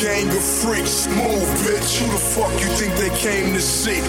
gang of freaks. Move, bitch. Who the fuck you think they came to see?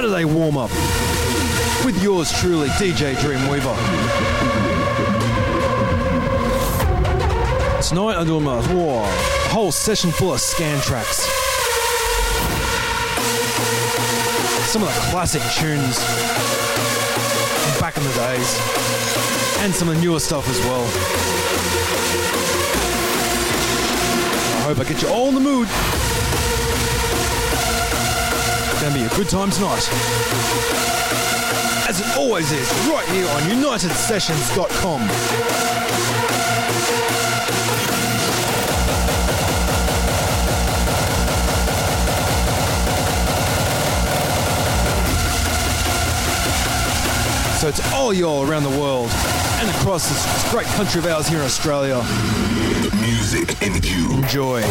Saturday warm up with yours truly, DJ Dreamweaver. Tonight I'm doing my whoa, a whole session full of scan tracks. Some of the classic tunes back in the days, and some of the newer stuff as well. I hope I get you all in the mood. It's gonna be a good time tonight. As it always is, right here on UnitedSessions.com. So it's all y'all around the world and across this great country of ours here in Australia. The music in you. Enjoy.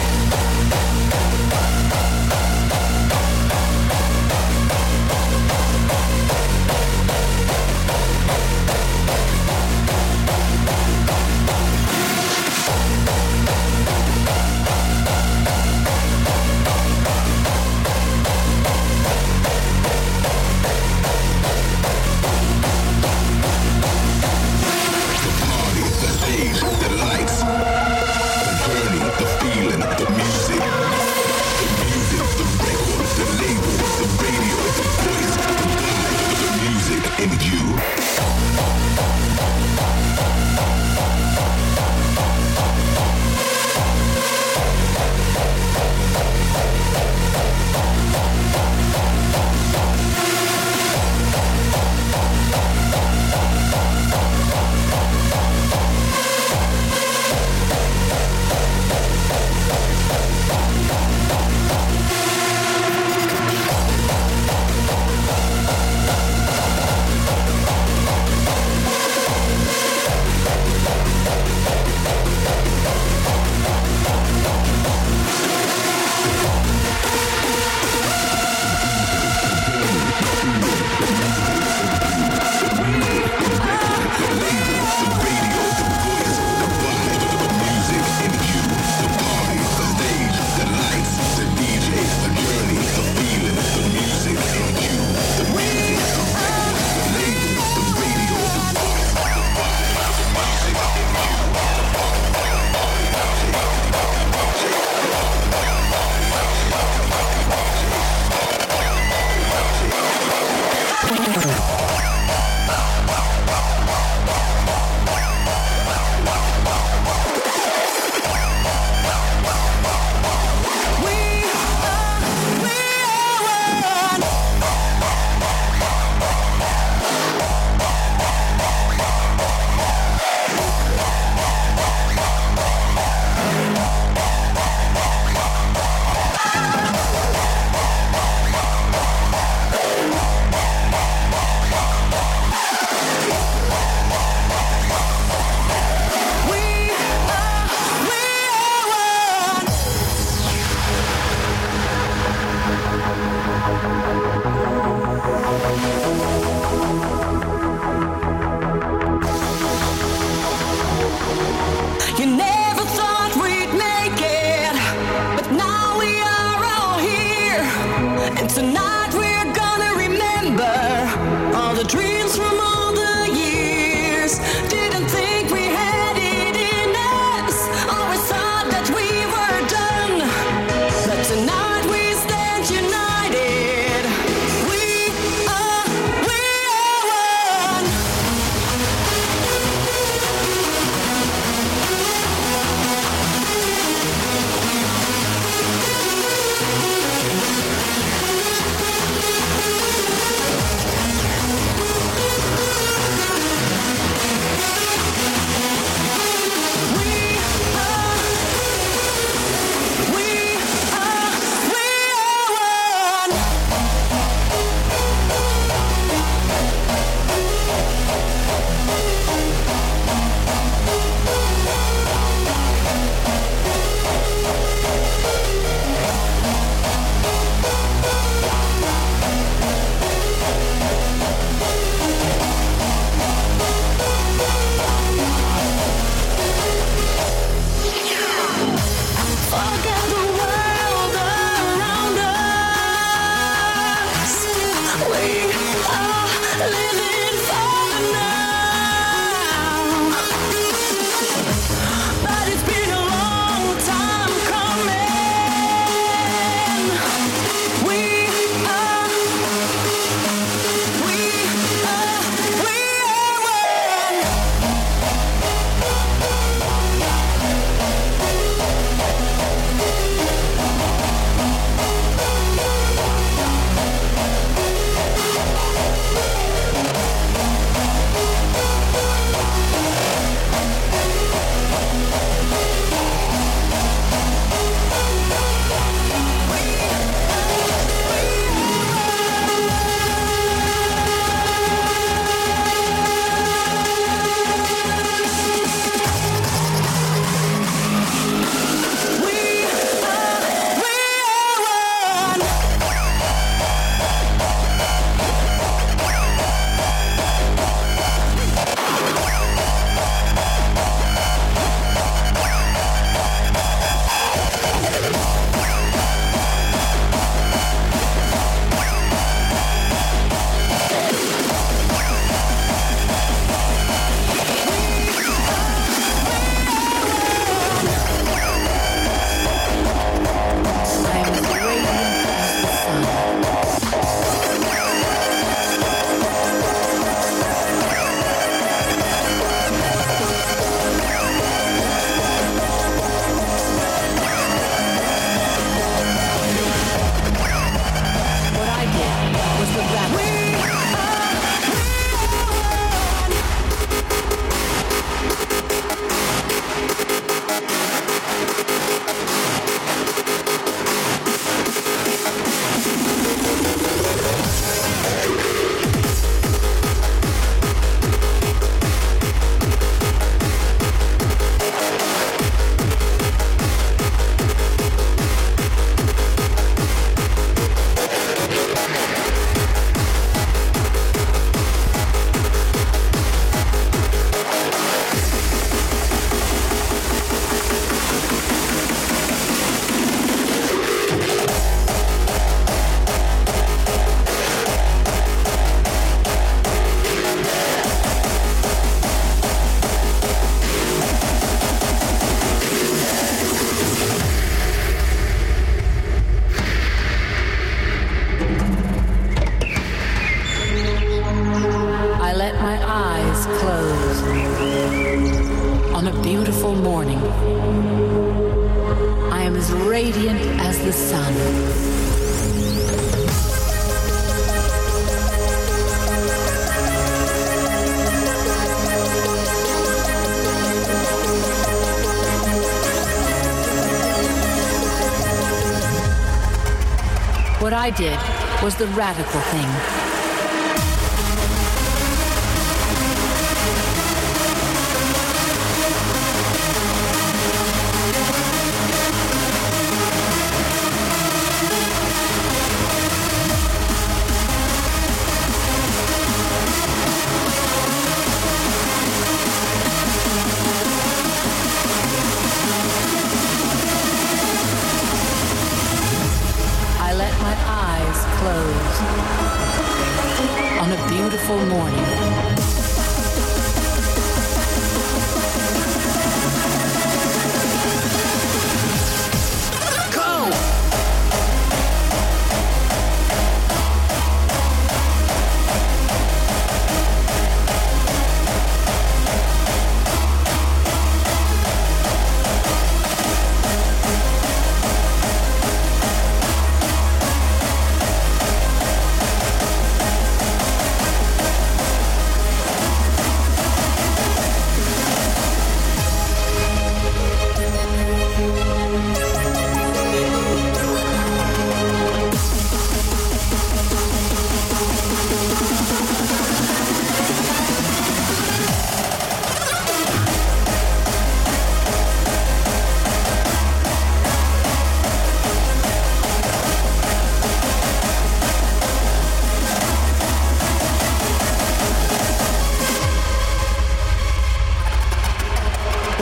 I did was the radical thing.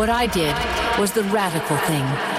What I did was the radical thing.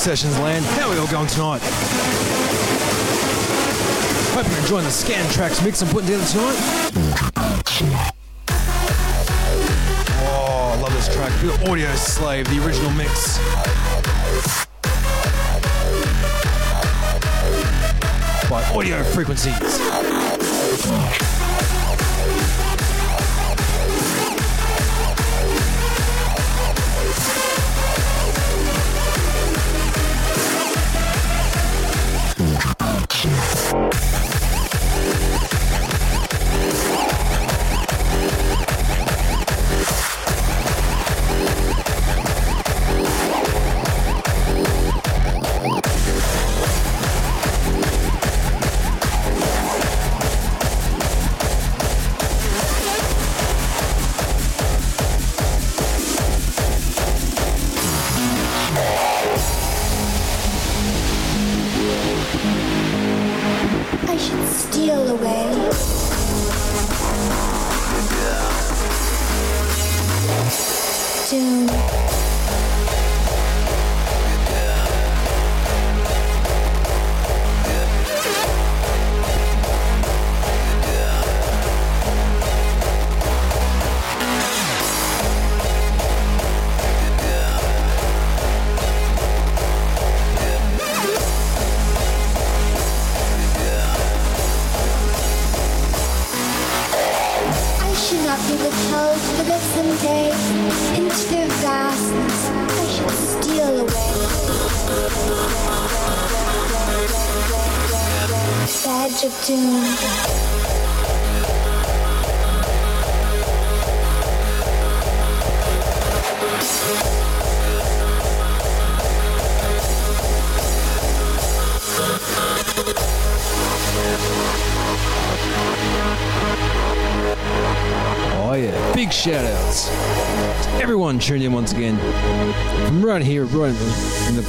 Sessions Land. How are we all going tonight? Hope you're enjoying the scan tracks mix I'm putting together tonight. Oh, I love this track. We Audio Slave, the original mix. By Audio Frequencies.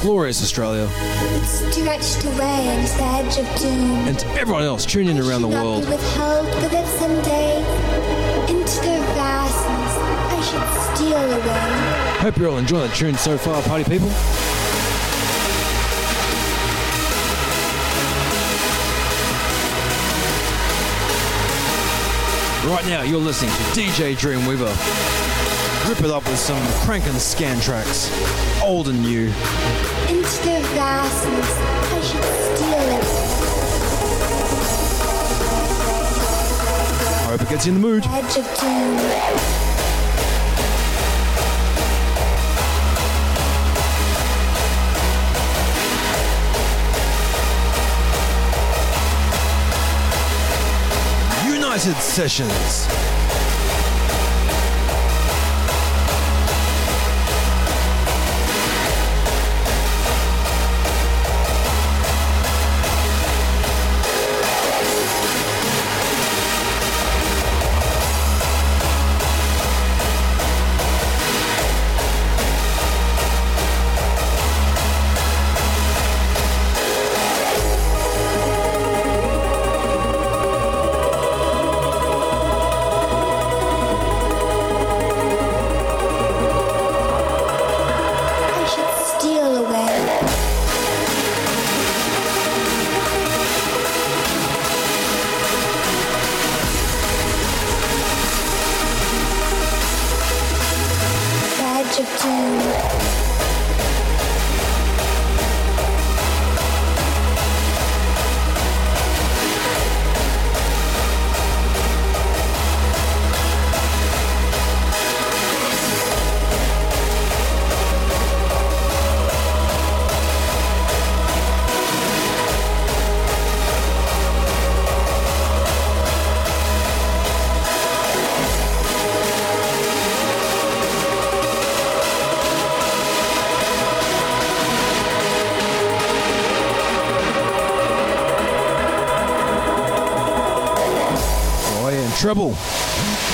Glorious Australia. Stretched away on the edge of doom. And to everyone else tuning in around the world. With hope that someday into the vastness I should steal away. Hope you're all enjoying the tune so far, party people. Right now, you're listening to DJ Dreamweaver. Rip it up with some crank and scan tracks, old and new. I hope it gets you in the mood. United Sessions.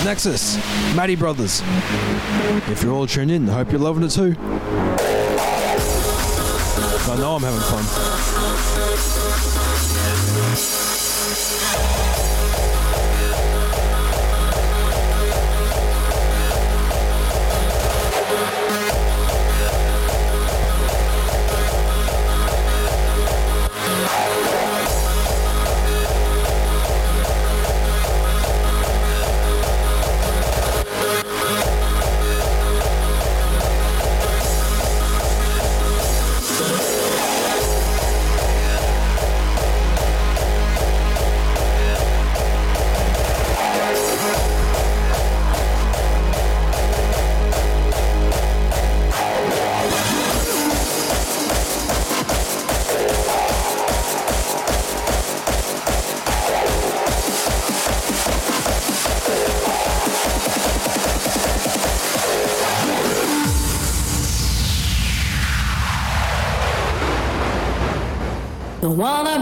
Nexus, Matty Brothers. If you're all tuned in, I hope you're loving it too. I know I'm having fun.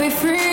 Be free.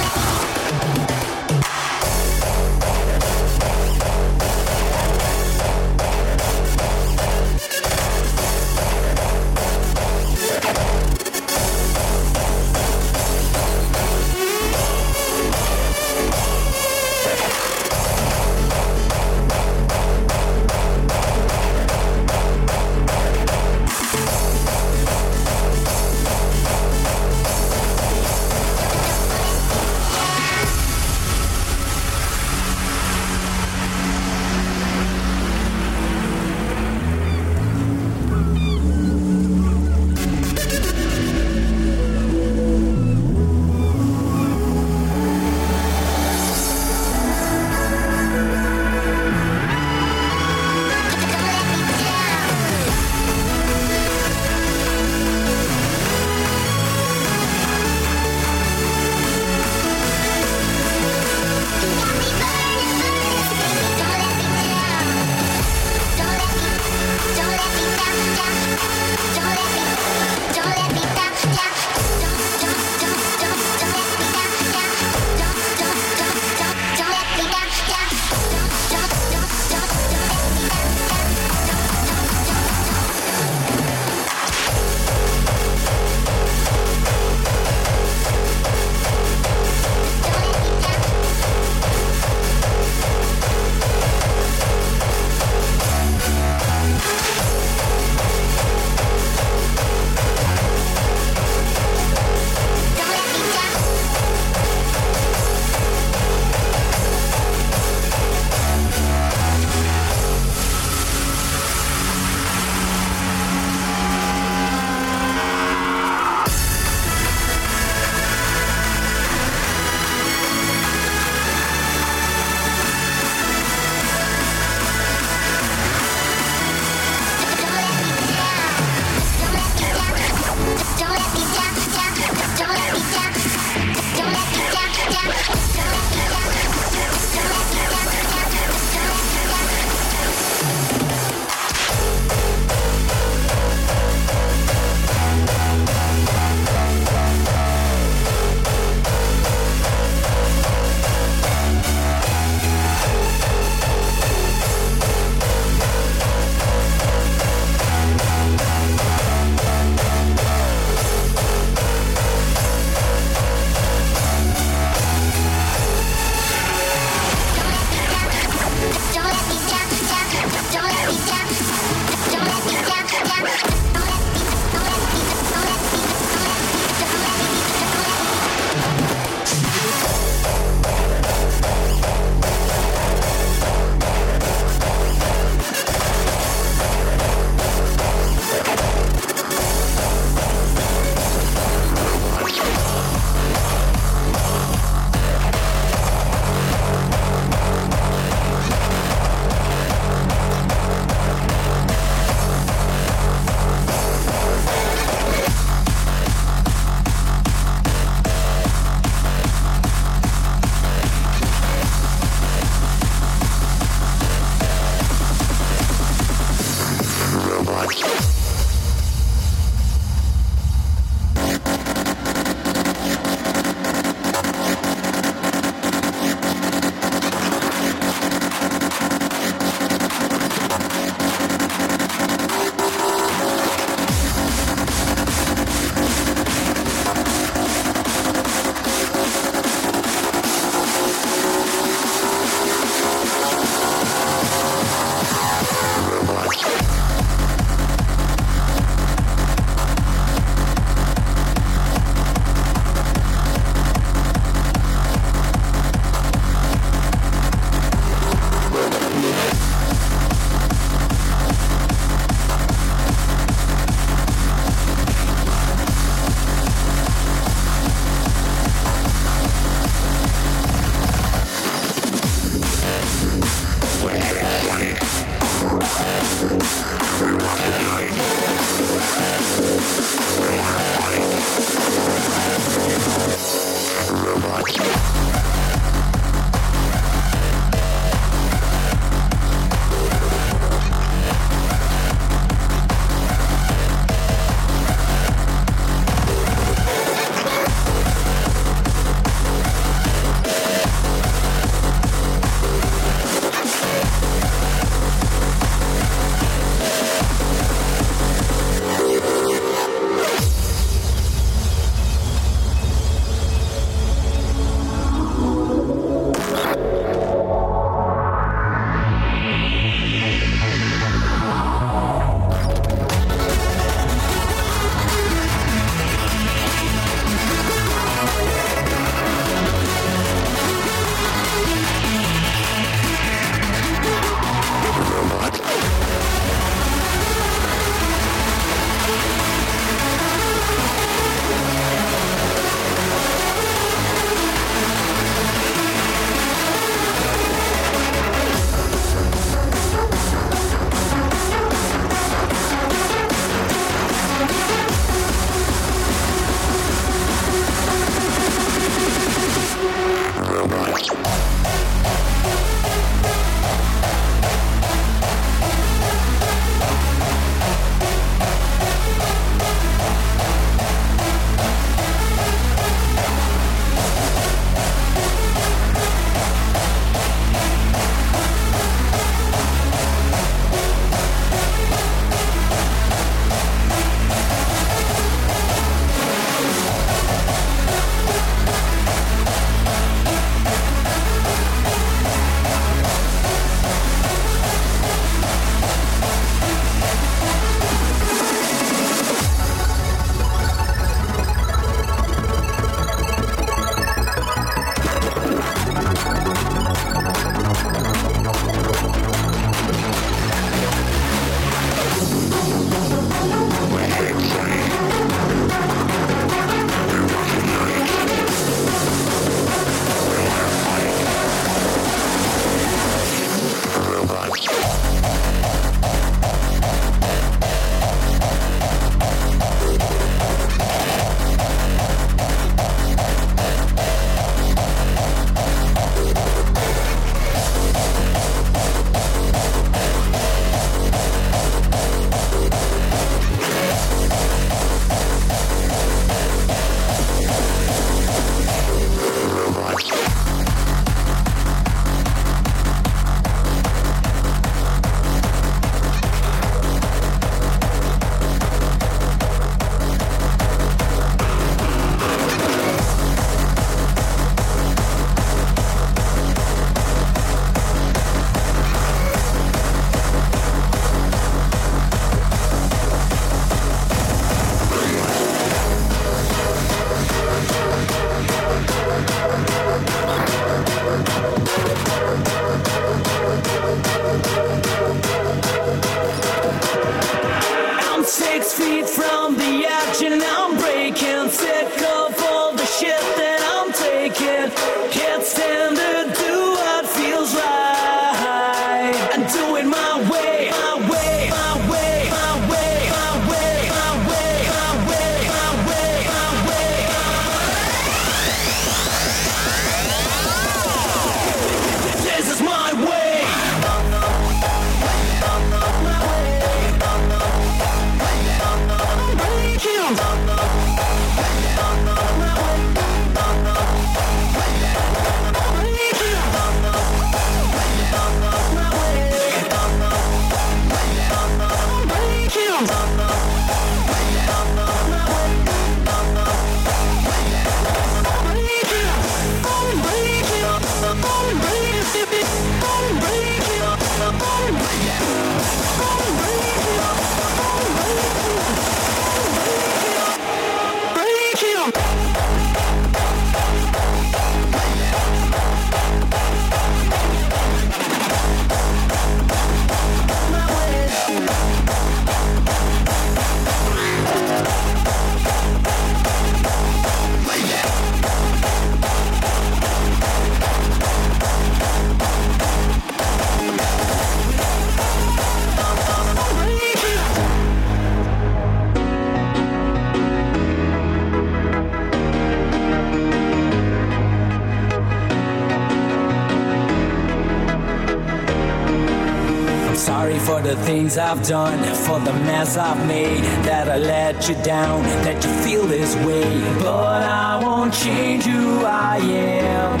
I've done, for the mess I've made, that I let you down, that you feel this way. But I won't change who I am.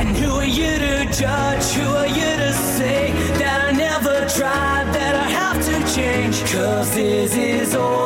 And who are you to judge? Who are you to say that I never tried, that I have to change? Cause this is all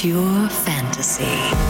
pure fantasy.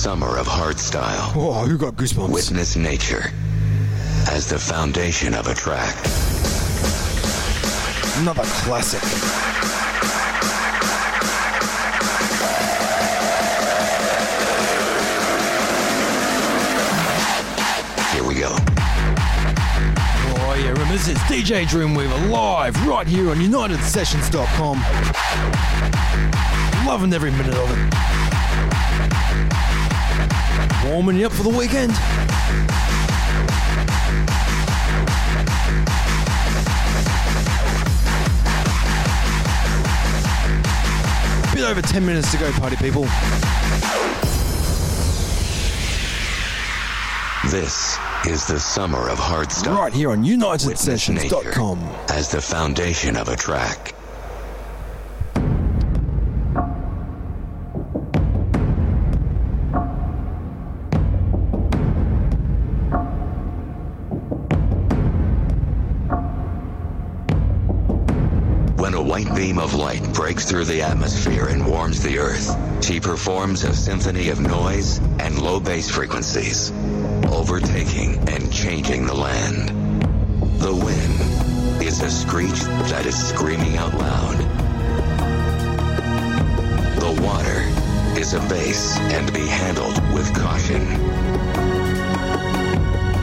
Summer of hardstyle. Oh, who got goosebumps? Witness nature as the foundation of a track. Another classic. Here we go. Oh yeah, remember this is DJ Dreamweaver live right here on UnitedSessions.com. Loving every minute of it. Warming you up for the weekend. Bit over 10 minutes to go, party people. This is the summer of hardstyle. Right here on UnitedSessions.com. as the foundation of a track. Breaks through the atmosphere and warms the earth, she performs a symphony of noise and low bass frequencies, overtaking and changing the land. The wind is a screech that is screaming out loud. The water is a bass and be handled with caution.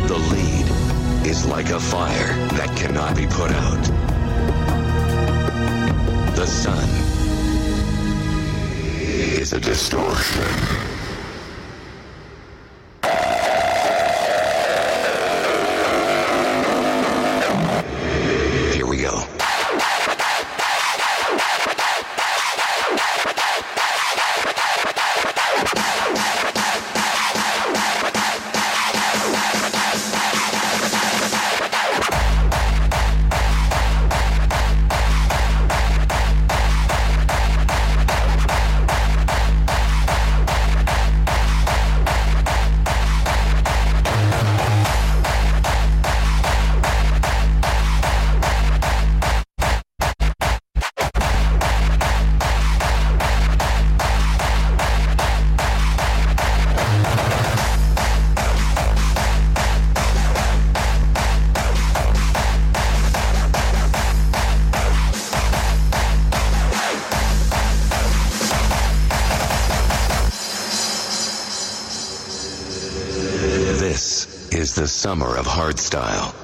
The lead is like a fire that cannot be put out. Sun is a distortion. Summer of hardstyle.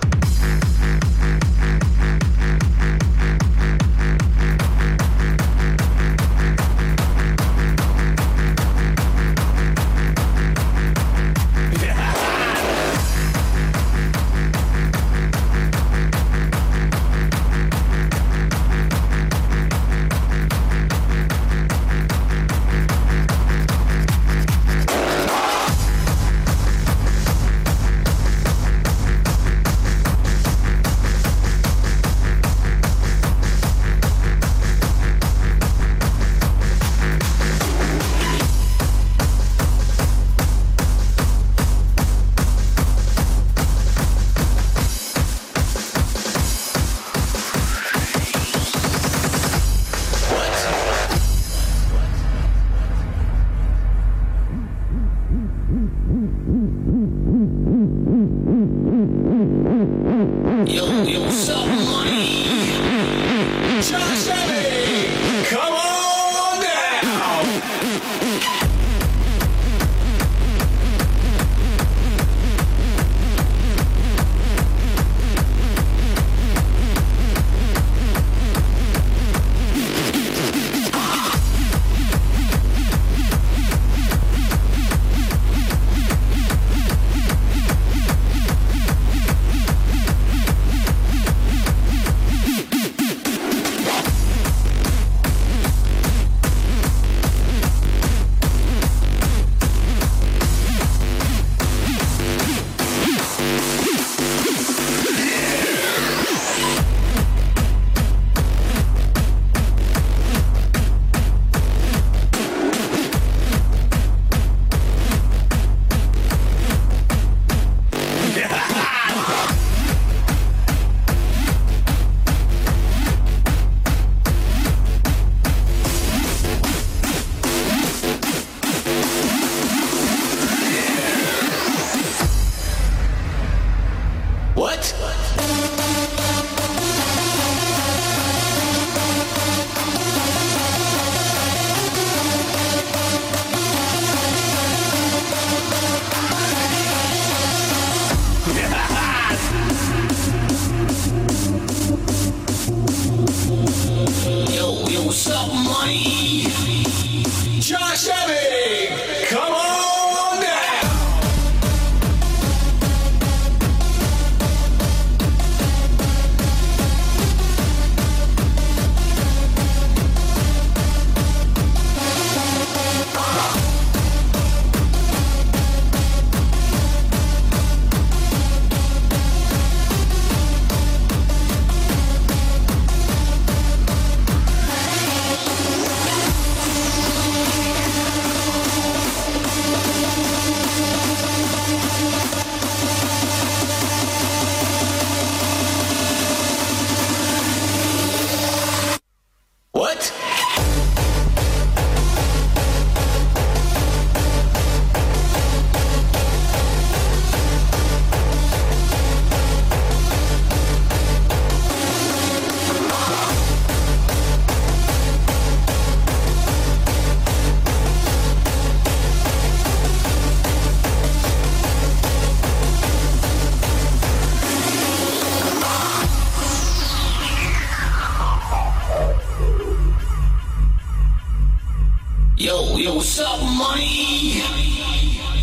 Yo, yo, what's up, money?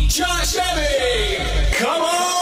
Josh Emmy, come on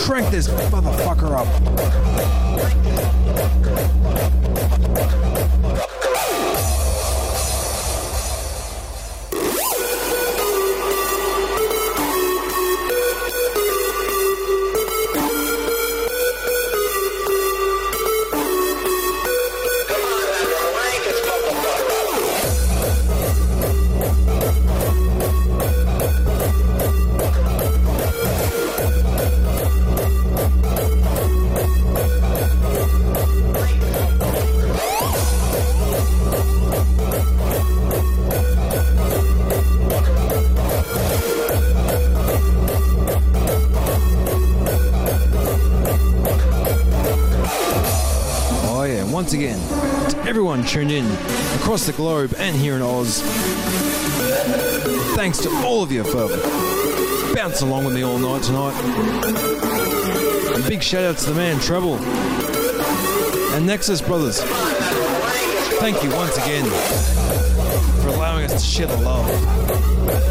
crank this motherfucker the globe and here in Oz, thanks to all of you for bouncing along with me all night tonight. A big shout out to the man Treble and Nexus Brothers. Thank you once again for allowing us to share the love.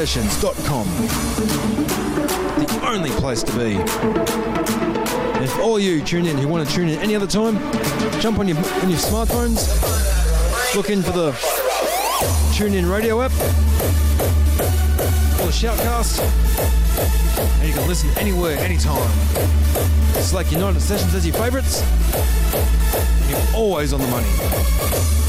UnitedSessions.com, the only place to be. And if all you tune in who want to tune in any other time, jump on your on your smartphones, look in for the Tune In Radio app or the Shoutcast, and you can listen anywhere, anytime. Select United Sessions as your favourites. You're always on the money.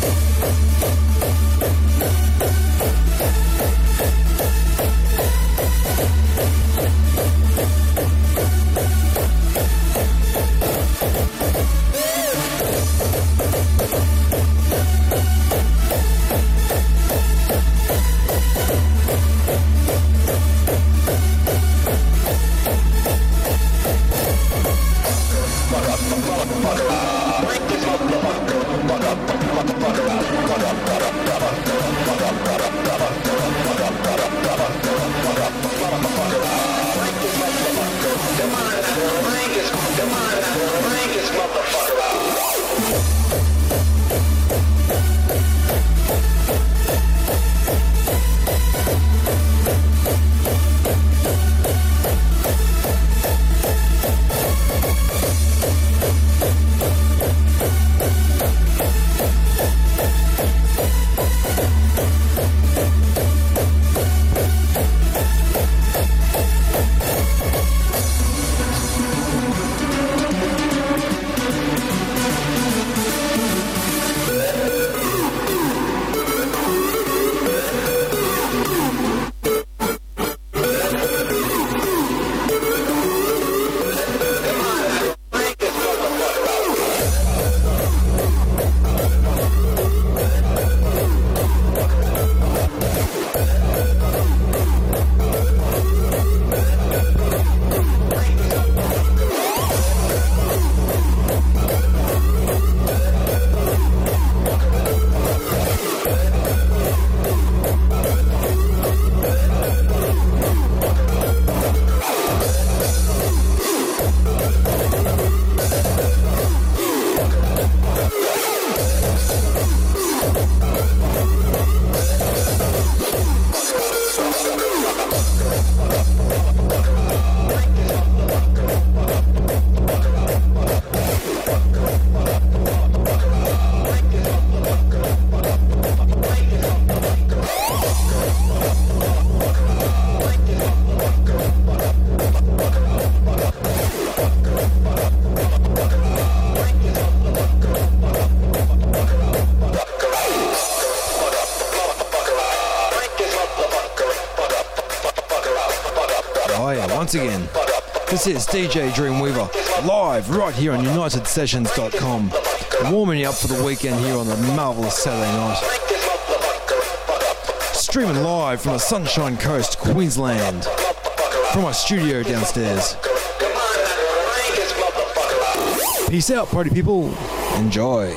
Once again. This is DJ Dreamweaver live right here on UnitedSessions.com, warming you up for the weekend here on the marvelous Saturday night. Streaming live from the Sunshine Coast, Queensland, from our studio downstairs. Peace out, party people. Enjoy.